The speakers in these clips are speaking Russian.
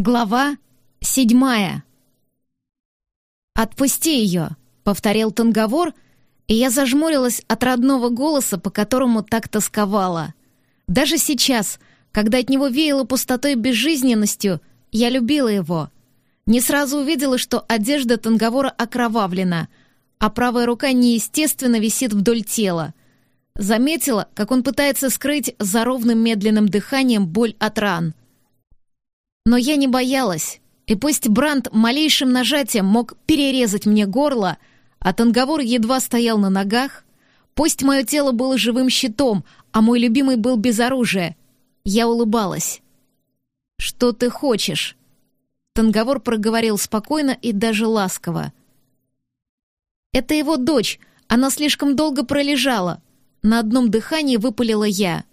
Глава седьмая. «Отпусти ее», — повторил Танговор, и я зажмурилась от родного голоса, по которому так тосковала. Даже сейчас, когда от него веяло пустотой и безжизненностью, я любила его. Не сразу увидела, что одежда Танговора окровавлена, а правая рука неестественно висит вдоль тела. Заметила, как он пытается скрыть за ровным медленным дыханием боль от ран — но я не боялась, и пусть Бранд малейшим нажатием мог перерезать мне горло, а Танговор едва стоял на ногах, пусть мое тело было живым щитом, а мой любимый был без оружия, я улыбалась. «Что ты хочешь?» Танговор проговорил спокойно и даже ласково. «Это его дочь, она слишком долго пролежала», на одном дыхании выпалила я.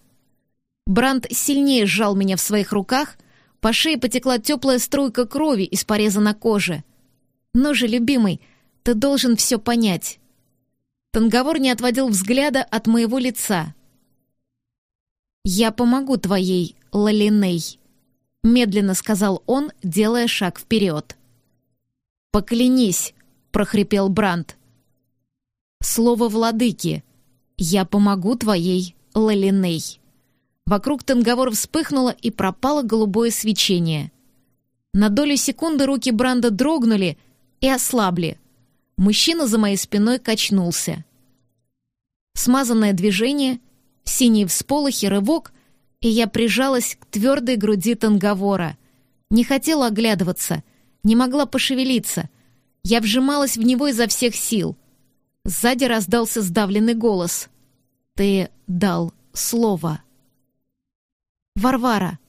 Бранд сильнее сжал меня в своих руках, по шее потекла теплая струйка крови из пореза на коже. «Ну же, любимый, ты должен все понять». Танговор не отводил взгляда от моего лица. «Я помогу твоей, Лалиней», — медленно сказал он, делая шаг вперед. «Поклянись», — прохрипел Бранд. «Слово владыки. Я помогу твоей, Лалиней». Вокруг Танговор вспыхнуло и пропало голубое свечение. На долю секунды руки Бранда дрогнули и ослабли. Мужчина за моей спиной качнулся. Смазанное движение, синие всполохи, рывок, и я прижалась к твердой груди Танговора. Не хотела оглядываться, не могла пошевелиться. Я вжималась в него изо всех сил. Сзади раздался сдавленный голос. «Ты дал слово». «Варвара!»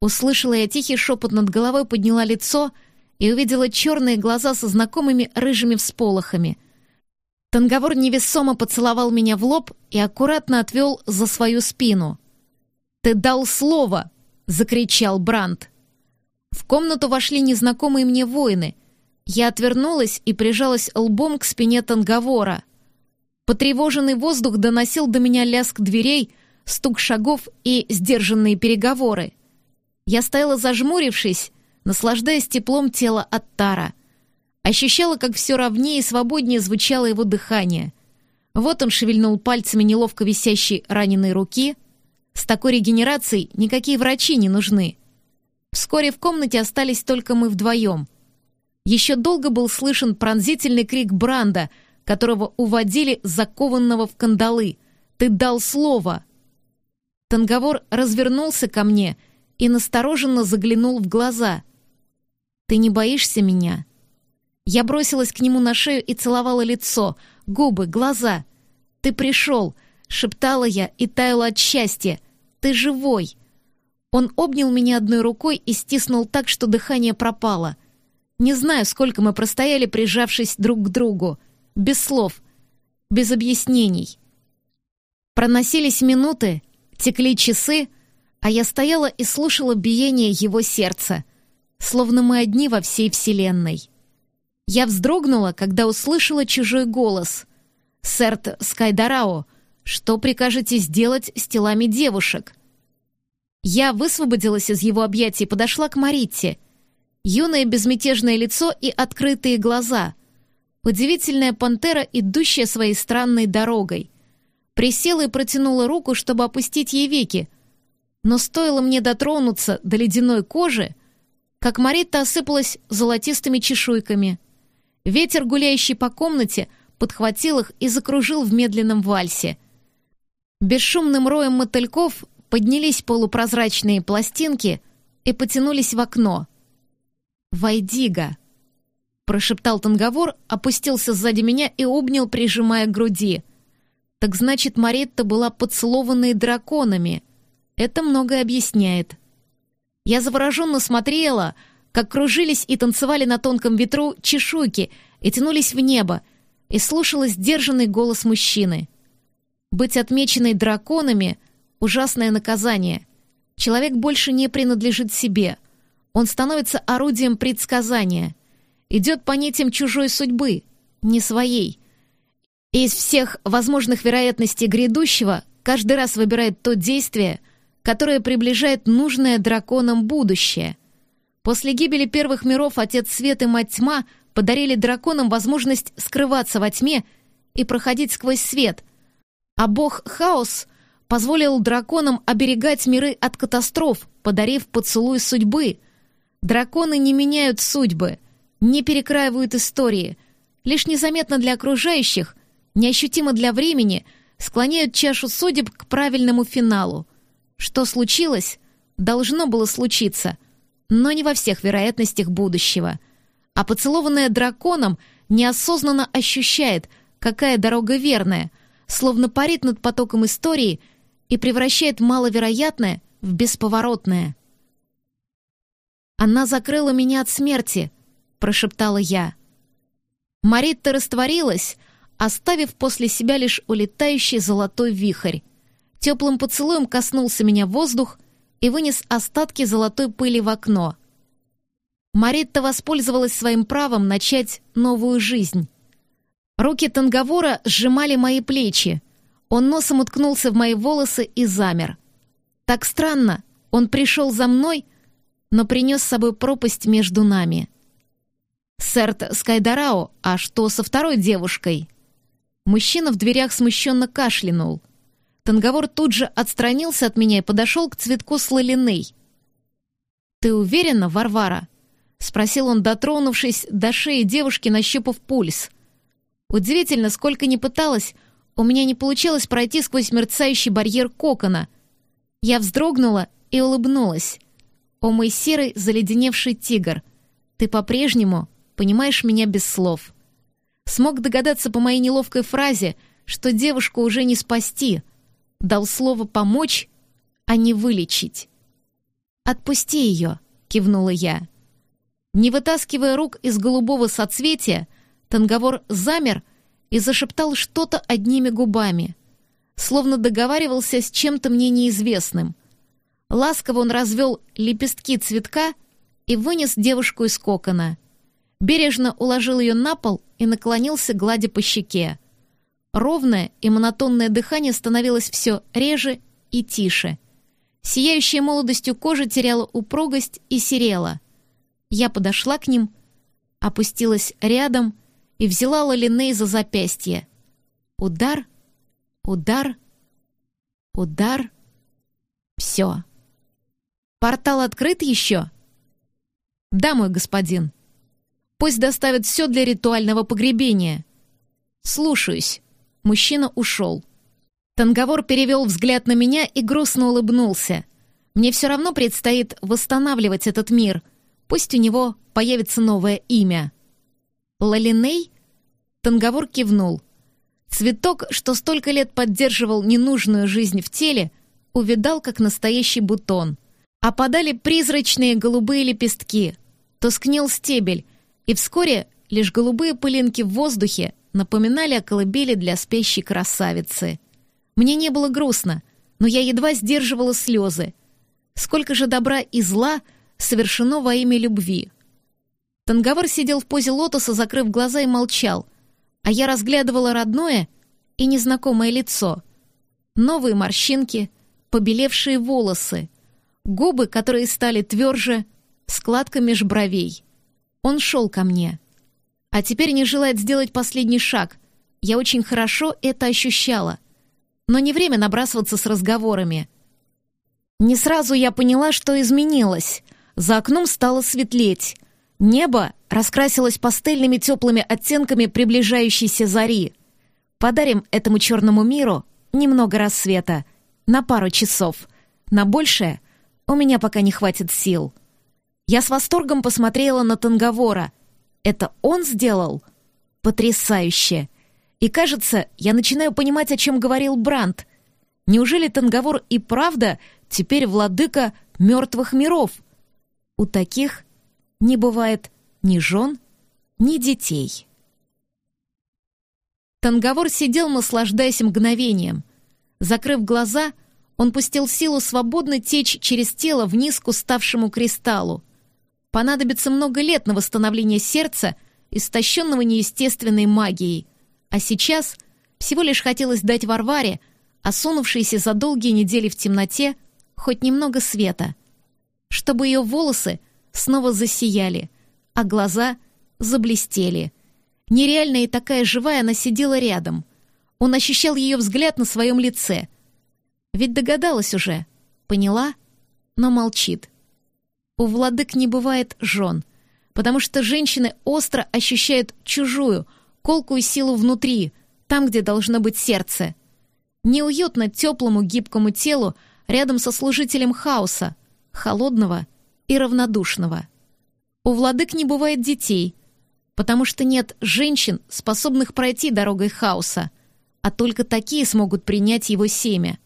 Услышала я тихий шепот над головой, подняла лицо и увидела черные глаза со знакомыми рыжими всполохами. Танговор невесомо поцеловал меня в лоб и аккуратно отвел за свою спину. «Ты дал слово!» — закричал Бранд. В комнату вошли незнакомые мне воины. Я отвернулась и прижалась лбом к спине Танговора. Потревоженный воздух доносил до меня лязг дверей — стук шагов и сдержанные переговоры. Я стояла зажмурившись, наслаждаясь теплом тела от Тара. Ощущала, как все ровнее и свободнее звучало его дыхание. Вот он шевельнул пальцами неловко висящей раненой руки. С такой регенерацией никакие врачи не нужны. Вскоре в комнате остались только мы вдвоем. Еще долго был слышен пронзительный крик Бранда, которого уводили закованного в кандалы. «Ты дал слово!» Танговор развернулся ко мне и настороженно заглянул в глаза. «Ты не боишься меня?» Я бросилась к нему на шею и целовала лицо, губы, глаза. «Ты пришел!» — шептала я и таяла от счастья. «Ты живой!» Он обнял меня одной рукой и стиснул так, что дыхание пропало. Не знаю, сколько мы простояли, прижавшись друг к другу. Без слов, без объяснений. Проносились минуты, Текли часы, а я стояла и слушала биение его сердца, словно мы одни во всей вселенной. Я вздрогнула, когда услышала чужой голос. «Сэрт Скайдарао, что прикажете сделать с телами девушек?» Я высвободилась из его объятий и подошла к Маритте. Юное безмятежное лицо и открытые глаза. Удивительная пантера, идущая своей странной дорогой — Присела и протянула руку, чтобы опустить ей веки. Но стоило мне дотронуться до ледяной кожи, как Марита осыпалась золотистыми чешуйками. Ветер, гуляющий по комнате, подхватил их и закружил в медленном вальсе. Бесшумным роем мотыльков поднялись полупрозрачные пластинки и потянулись в окно. «Войдига!» — прошептал Танговор, опустился сзади меня и обнял, прижимая к груди — так значит, Маретта была поцелованной драконами. Это многое объясняет. Я завороженно смотрела, как кружились и танцевали на тонком ветру чешуйки и тянулись в небо, и слушала сдержанный голос мужчины. Быть отмеченной драконами — ужасное наказание. Человек больше не принадлежит себе. Он становится орудием предсказания. Идет по нитям чужой судьбы, не своей — из всех возможных вероятностей грядущего каждый раз выбирает то действие, которое приближает нужное драконам будущее. После гибели первых миров Отец Свет и Мать Тьма подарили драконам возможность скрываться во тьме и проходить сквозь свет, а бог Хаос позволил драконам оберегать миры от катастроф, подарив поцелуй судьбы. Драконы не меняют судьбы, не перекраивают истории, лишь незаметно для окружающих, неощутимо для времени, склоняют чашу судеб к правильному финалу. Что случилось, должно было случиться, но не во всех вероятностях будущего. А поцелованная драконом неосознанно ощущает, какая дорога верная, словно парит над потоком истории и превращает маловероятное в бесповоротное. «Она закрыла меня от смерти», — прошептала я. Маритта растворилась, оставив после себя лишь улетающий золотой вихрь. Теплым поцелуем коснулся меня воздух и вынес остатки золотой пыли в окно. Маритта воспользовалась своим правом начать новую жизнь. Руки Танговора сжимали мои плечи. Он носом уткнулся в мои волосы и замер. Так странно, он пришел за мной, но принес с собой пропасть между нами. «Сэрт Скайдарао, а что со второй девушкой?» Мужчина в дверях смущенно кашлянул. Танговор тут же отстранился от меня и подошел к цветку с лалиной. «Ты уверена, Варвара?» — спросил он, дотронувшись до шеи девушки, нащупав пульс. Удивительно, сколько ни пыталась, у меня не получилось пройти сквозь мерцающий барьер кокона. Я вздрогнула и улыбнулась. «О мой серый, заледеневший тигр, ты по-прежнему понимаешь меня без слов». Смог догадаться по моей неловкой фразе, что девушку уже не спасти. Дал слово помочь, а не вылечить. «Отпусти ее», — кивнула я. Не вытаскивая рук из голубого соцветия, Танговор замер и зашептал что-то одними губами, словно договаривался с чем-то мне неизвестным. Ласково он развел лепестки цветка и вынес девушку из кокона. Бережно уложил ее на пол и наклонился, гладя по щеке. Ровное и монотонное дыхание становилось все реже и тише. Сияющая молодостью кожа теряла упругость и серела. Я подошла к ним, опустилась рядом и взяла Лалиней за запястье. Удар, удар, удар. Все. Портал открыт еще? Да, мой господин. Пусть доставят все для ритуального погребения. Слушаюсь. Мужчина ушел. Танговор перевел взгляд на меня и грустно улыбнулся. Мне все равно предстоит восстанавливать этот мир. Пусть у него появится новое имя. Лалиней? Танговор кивнул. Цветок, что столько лет поддерживал ненужную жизнь в теле, увидал, как настоящий бутон. Опадали призрачные голубые лепестки. Тускнел стебель, и вскоре лишь голубые пылинки в воздухе напоминали о колыбели для спящей красавицы. Мне не было грустно, но я едва сдерживала слезы. Сколько же добра и зла совершено во имя любви. Танговар сидел в позе лотоса, закрыв глаза и молчал, а я разглядывала родное и незнакомое лицо. Новые морщинки, побелевшие волосы, губы, которые стали тверже, складка меж бровей. Он шел ко мне. А теперь не желает сделать последний шаг. Я очень хорошо это ощущала. Но не время набрасываться с разговорами. Не сразу я поняла, что изменилось. За окном стало светлеть. Небо раскрасилось пастельными теплыми оттенками приближающейся зари. Подарим этому черному миру немного рассвета. На пару часов. На большее у меня пока не хватит сил. Я с восторгом посмотрела на Танговора. Это он сделал? Потрясающе! И кажется, я начинаю понимать, о чем говорил Бранд. Неужели Танговор и правда теперь владыка мертвых миров? У таких не бывает ни жен, ни детей. Танговор сидел, наслаждаясь мгновением. Закрыв глаза, он пустил силу свободно течь через тело вниз к уставшему кристаллу. Понадобится много лет на восстановление сердца, истощенного неестественной магией. А сейчас всего лишь хотелось дать Варваре, осунувшейся за долгие недели в темноте, хоть немного света. Чтобы ее волосы снова засияли, а глаза заблестели. Нереальная и такая живая она сидела рядом. Он ощущал ее взгляд на своем лице. Ведь догадалась уже, поняла, но молчит. У владык не бывает жен, потому что женщины остро ощущают чужую, колкую силу внутри, там, где должно быть сердце. Неуютно теплому гибкому телу рядом со служителем хаоса, холодного и равнодушного. У владык не бывает детей, потому что нет женщин, способных пройти дорогой хаоса, а только такие смогут принять его семя.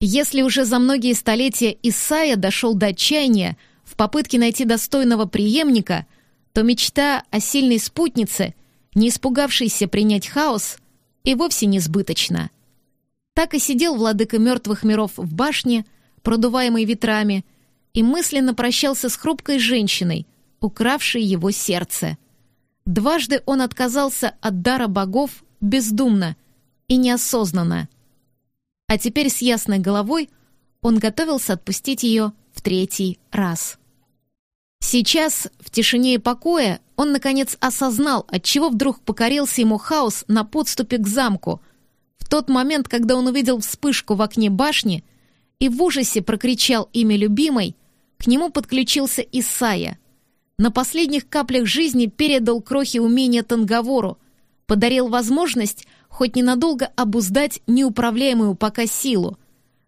Если уже за многие столетия Исаия дошел до отчаяния в попытке найти достойного преемника, то мечта о сильной спутнице, не испугавшейся принять хаос, и вовсе не сбыточна. Так и сидел владыка мертвых миров в башне, продуваемой ветрами, и мысленно прощался с хрупкой женщиной, укравшей его сердце. Дважды он отказался от дара богов бездумно и неосознанно. А теперь с ясной головой он готовился отпустить ее третий раз. Сейчас, в тишине и покое, он, наконец, осознал, отчего вдруг покорился ему хаос на подступе к замку. В тот момент, когда он увидел вспышку в окне башни и в ужасе прокричал имя любимой, к нему подключился Исая. На последних каплях жизни передал крохи умения Танговору, подарил возможность хоть ненадолго обуздать неуправляемую пока силу,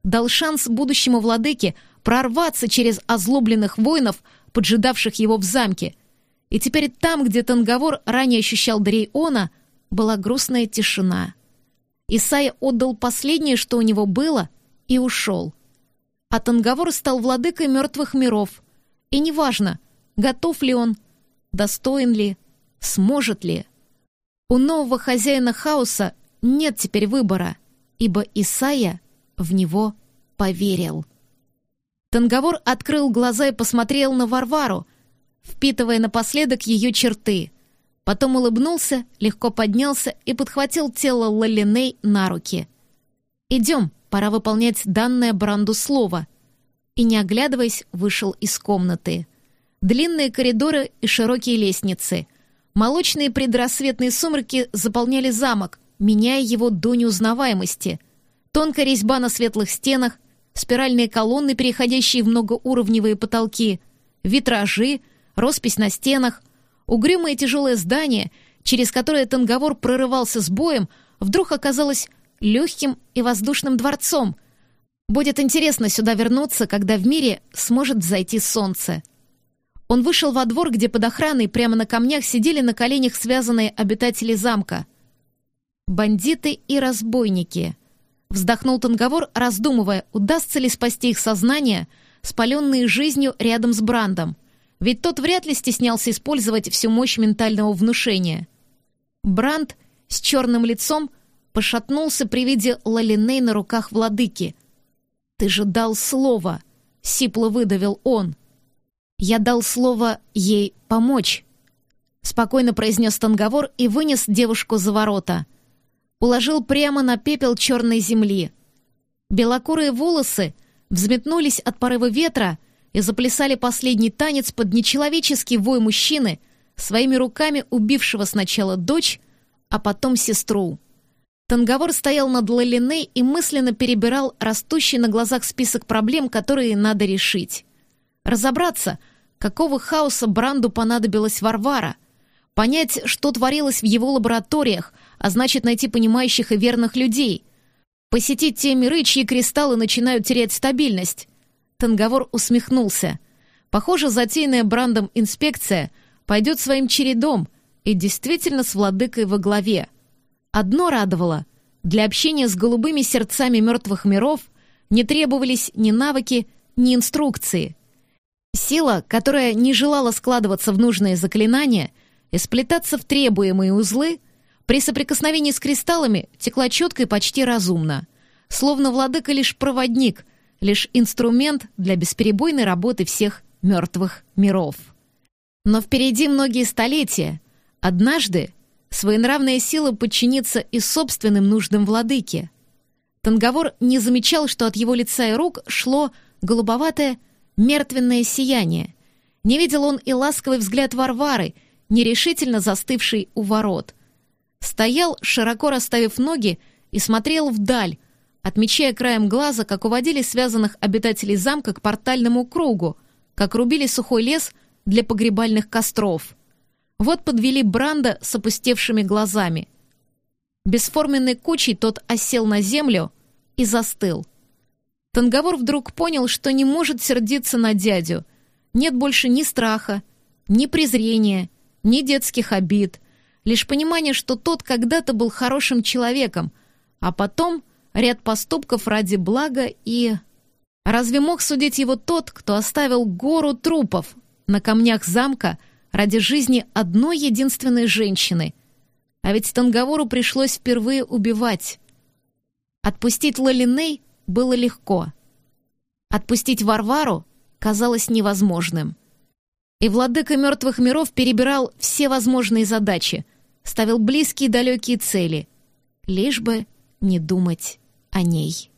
дал шанс будущему владыке прорваться через озлобленных воинов, поджидавших его в замке. И теперь там, где Танговор ранее ощущал Дриона, была грустная тишина. Исайя отдал последнее, что у него было, и ушел а Танговор стал владыкой мертвых миров. И неважно, готов ли он, достоин ли, сможет ли. У нового хозяина хаоса нет теперь выбора, ибо Исайя в него поверил. Танговор открыл глаза и посмотрел на Варвару, впитывая напоследок ее черты. Потом улыбнулся, легко поднялся и подхватил тело Лалиней на руки. «Идем», Пора выполнять данное Бранду слово. И, не оглядываясь, вышел из комнаты. Длинные коридоры и широкие лестницы. Молочные предрассветные сумерки заполняли замок, меняя его до неузнаваемости. Тонкая резьба на светлых стенах, спиральные колонны, переходящие в многоуровневые потолки, витражи, роспись на стенах, угрюмое тяжелое здание, через которое Танговор прорывался с боем, вдруг оказалось легким и воздушным дворцом. Будет интересно сюда вернуться, когда в мире сможет зайти солнце. Он вышел во двор, где под охраной прямо на камнях сидели на коленях связанные обитатели замка. Бандиты и разбойники. Вздохнул Танговор, раздумывая, удастся ли спасти их сознание, спаленные жизнью рядом с Брандом. Ведь тот вряд ли стеснялся использовать всю мощь ментального внушения. Бранд с черным лицом пошатнулся при виде Лалиней на руках владыки. «Ты же дал слово!» — сипло выдавил он. «Я дал слово ей помочь», — спокойно произнес Танговор и вынес девушку за ворота. Уложил прямо на пепел черной земли. Белокурые волосы взметнулись от порыва ветра и заплясали последний танец под нечеловеческий вой мужчины, своими руками убившего сначала дочь, а потом сестру. Танговор стоял над Лалиной и мысленно перебирал растущий на глазах список проблем, которые надо решить. Разобраться, какого хаоса Бранду понадобилась Варвара, понять, что творилось в его лабораториях, а значит найти понимающих и верных людей, посетить те миры, чьи кристаллы начинают терять стабильность. Танговор усмехнулся. Похоже, затеянная Брандом инспекция пойдет своим чередом и действительно с владыкой во главе — Одно радовало. Для общения с голубыми сердцами мертвых миров не требовались ни навыки, ни инструкции. Сила, которая не желала складываться в нужные заклинания и сплетаться в требуемые узлы, при соприкосновении с кристаллами текла четко и почти разумно. Словно владыка лишь проводник, лишь инструмент для бесперебойной работы всех мертвых миров. Но впереди многие столетия. Однажды Своенравная сила подчинится и собственным нуждам владыки. Танговор не замечал, что от его лица и рук шло голубоватое мертвенное сияние. Не видел он и ласковый взгляд Варвары, нерешительно застывший у ворот. Стоял, широко расставив ноги, и смотрел вдаль, отмечая краем глаза, как уводили связанных обитателей замка к портальному кругу, как рубили сухой лес для погребальных костров. Вот подвели Бранда с опустевшими глазами. Бесформенной кучей тот осел на землю и застыл. Танговор вдруг понял, что не может сердиться на дядю — нет больше ни страха, ни презрения, ни детских обид, лишь понимание, что тот когда-то был хорошим человеком, а потом ряд поступков ради блага и... Разве мог судить его тот, кто оставил гору трупов на камнях замка ради жизни одной единственной женщины? А ведь Танговору пришлось впервые убивать. Отпустить Лалиней было легко. Отпустить Варвару казалось невозможным. И владыка мертвых миров перебирал все возможные задачи, ставил близкие и далекие цели, лишь бы не думать о ней.